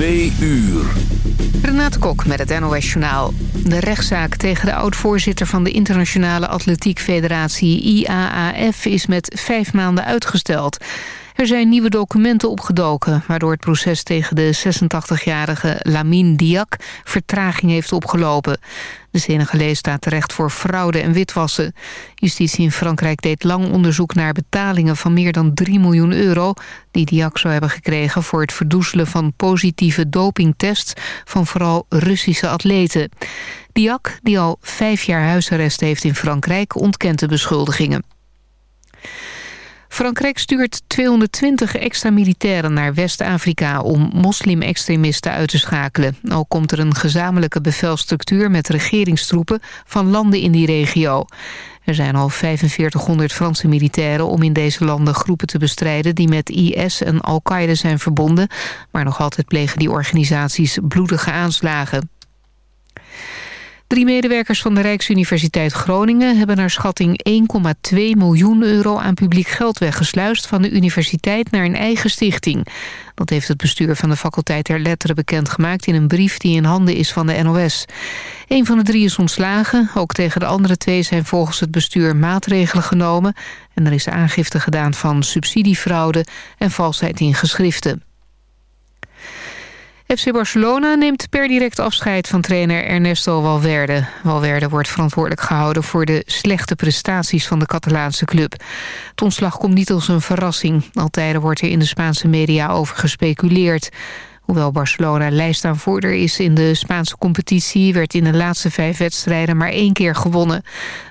Twee uur. Renate Kok met het NOS Journaal. De rechtszaak tegen de oud-voorzitter van de Internationale Atletiek Federatie IAAF is met vijf maanden uitgesteld. Er zijn nieuwe documenten opgedoken... waardoor het proces tegen de 86-jarige Lamine Diak vertraging heeft opgelopen. De Senegalees staat terecht voor fraude en witwassen. Justitie in Frankrijk deed lang onderzoek naar betalingen van meer dan 3 miljoen euro... die Diak zou hebben gekregen voor het verdoezelen van positieve dopingtests... van vooral Russische atleten. Diak, die al vijf jaar huisarrest heeft in Frankrijk, ontkent de beschuldigingen. Frankrijk stuurt 220 extra militairen naar West-Afrika... om moslim-extremisten uit te schakelen. Ook komt er een gezamenlijke bevelstructuur met regeringstroepen... van landen in die regio. Er zijn al 4500 Franse militairen om in deze landen groepen te bestrijden... die met IS en Al-Qaeda zijn verbonden... maar nog altijd plegen die organisaties bloedige aanslagen. Drie medewerkers van de Rijksuniversiteit Groningen... hebben naar schatting 1,2 miljoen euro aan publiek geld weggesluist... van de universiteit naar een eigen stichting. Dat heeft het bestuur van de faculteit der Letteren bekendgemaakt... in een brief die in handen is van de NOS. Een van de drie is ontslagen. Ook tegen de andere twee zijn volgens het bestuur maatregelen genomen... en er is aangifte gedaan van subsidiefraude en valsheid in geschriften. FC Barcelona neemt per direct afscheid van trainer Ernesto Valverde. Valverde wordt verantwoordelijk gehouden voor de slechte prestaties van de Catalaanse club. Het ontslag komt niet als een verrassing. Altijd wordt er in de Spaanse media over gespeculeerd. Hoewel Barcelona lijstaanvoerder is in de Spaanse competitie... werd in de laatste vijf wedstrijden maar één keer gewonnen.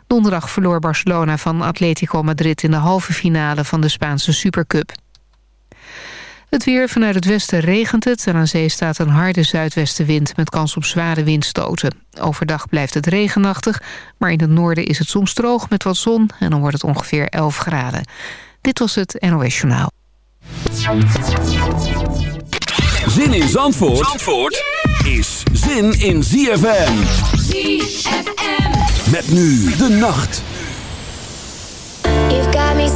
Donderdag verloor Barcelona van Atletico Madrid... in de halve finale van de Spaanse Supercup. Het weer vanuit het westen regent het en aan zee staat een harde zuidwestenwind met kans op zware windstoten. Overdag blijft het regenachtig, maar in het noorden is het soms droog met wat zon en dan wordt het ongeveer 11 graden. Dit was het NOS Journaal. Zin in Zandvoort, Zandvoort is zin in ZFM. ZFM. Met nu de nacht. You've got me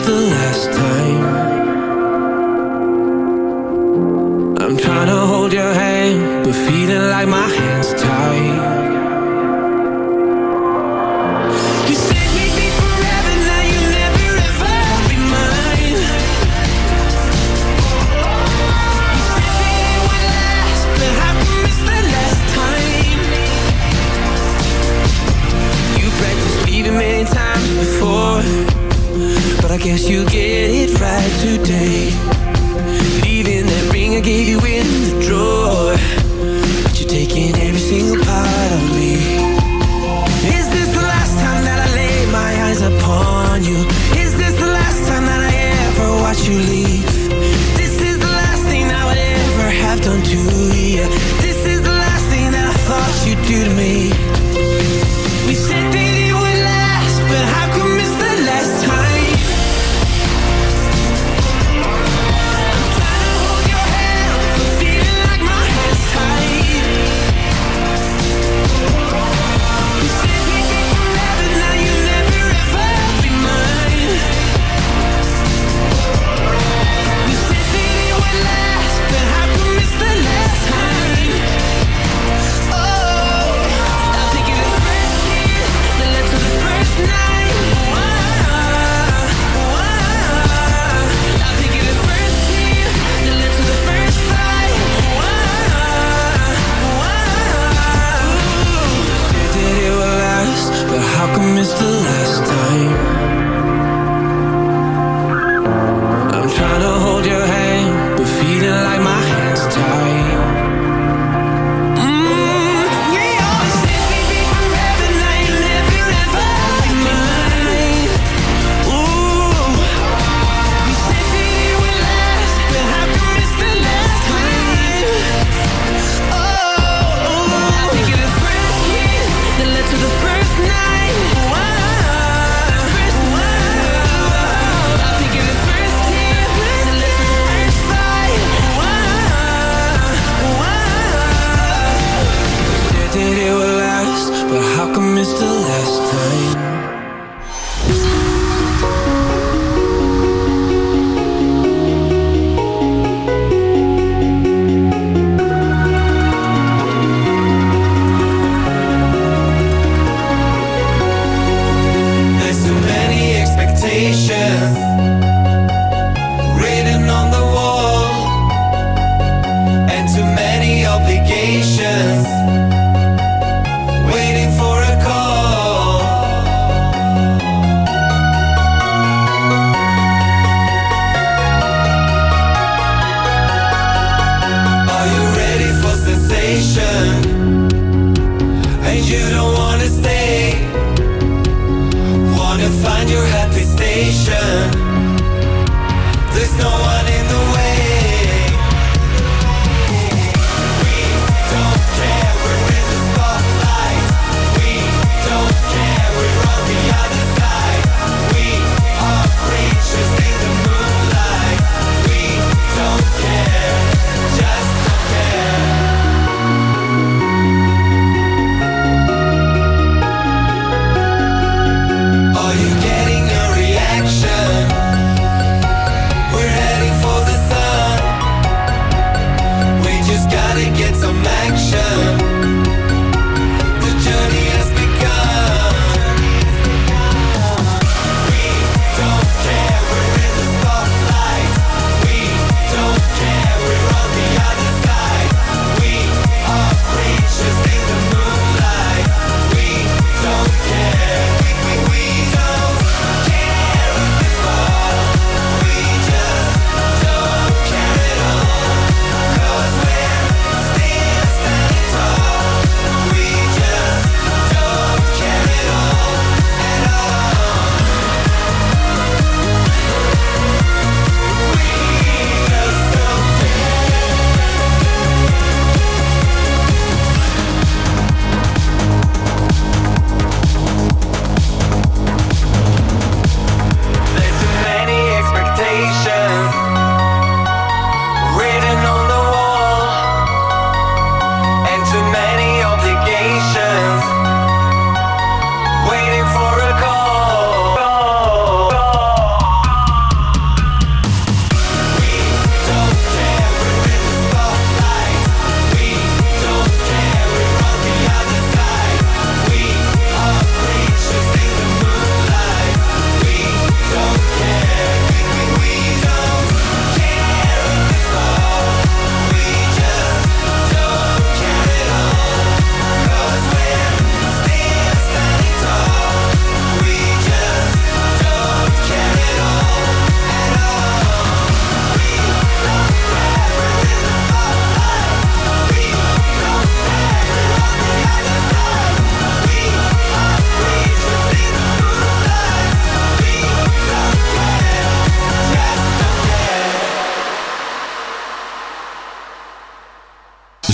the last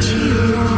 Chỉ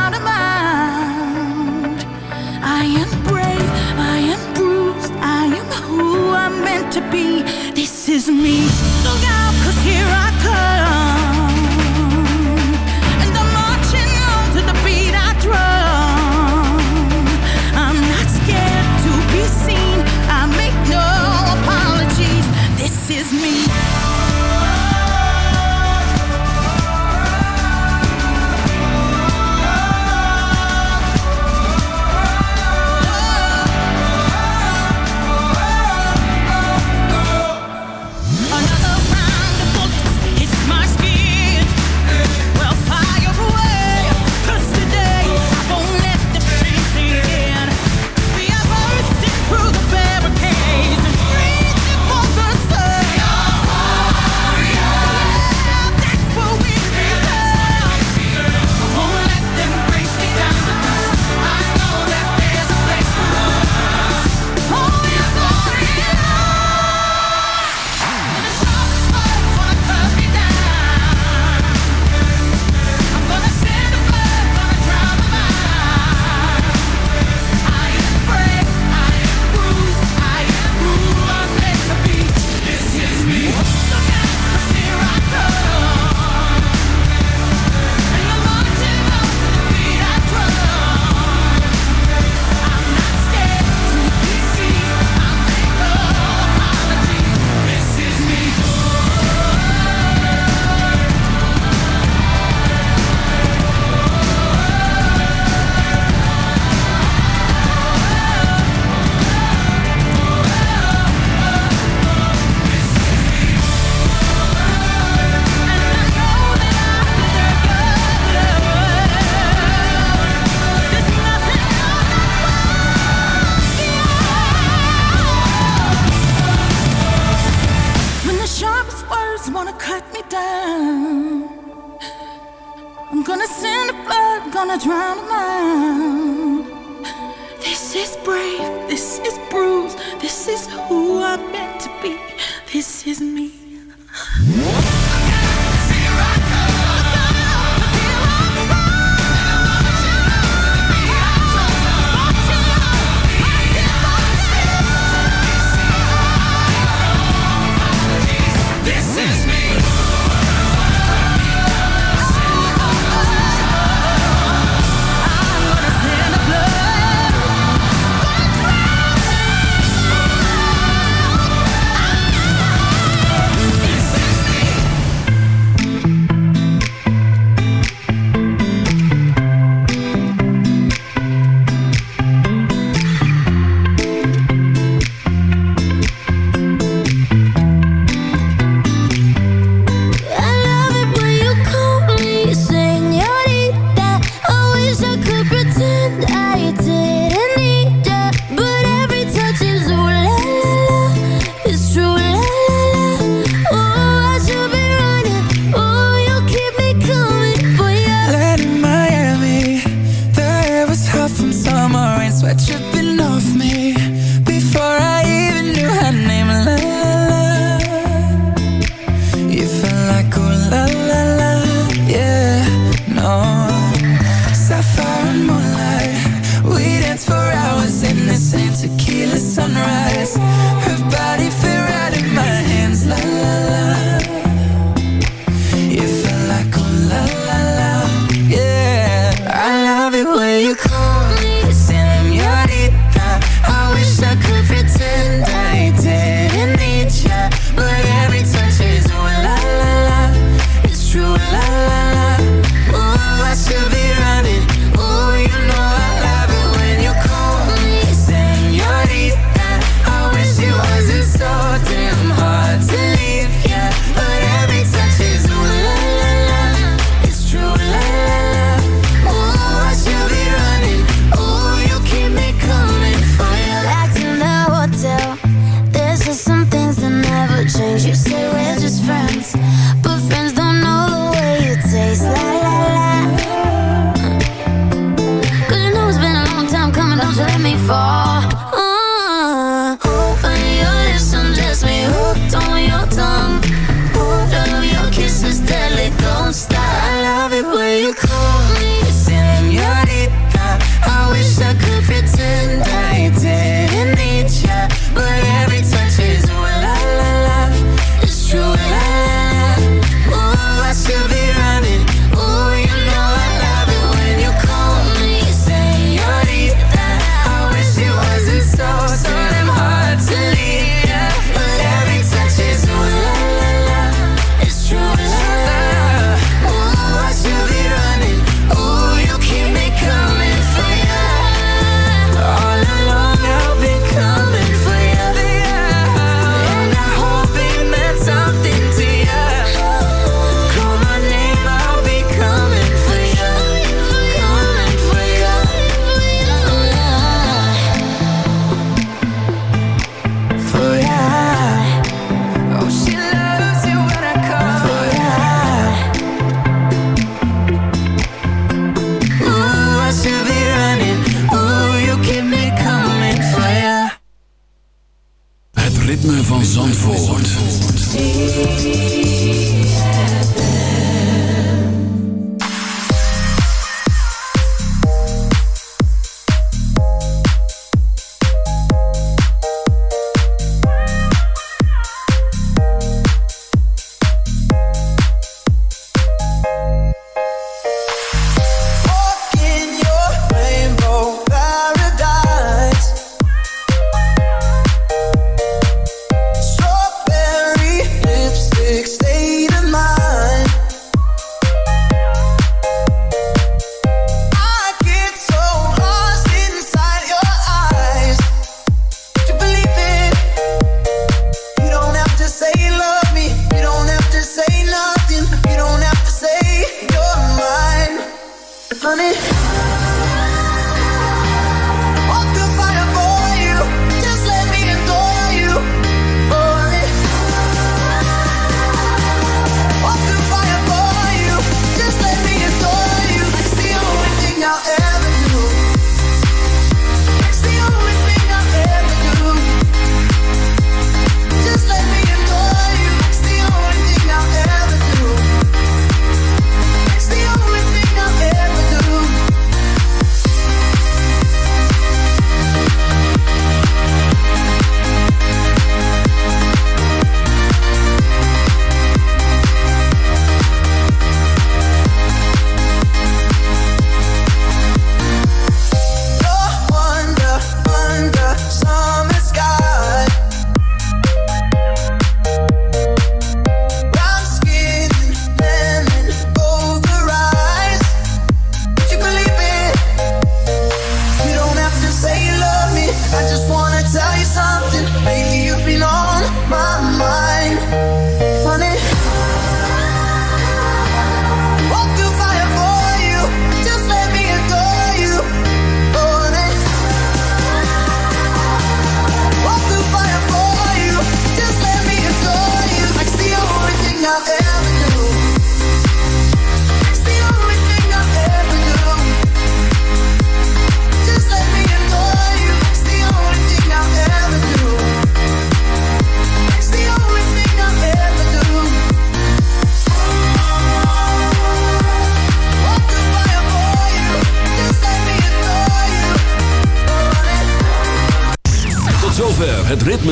is me.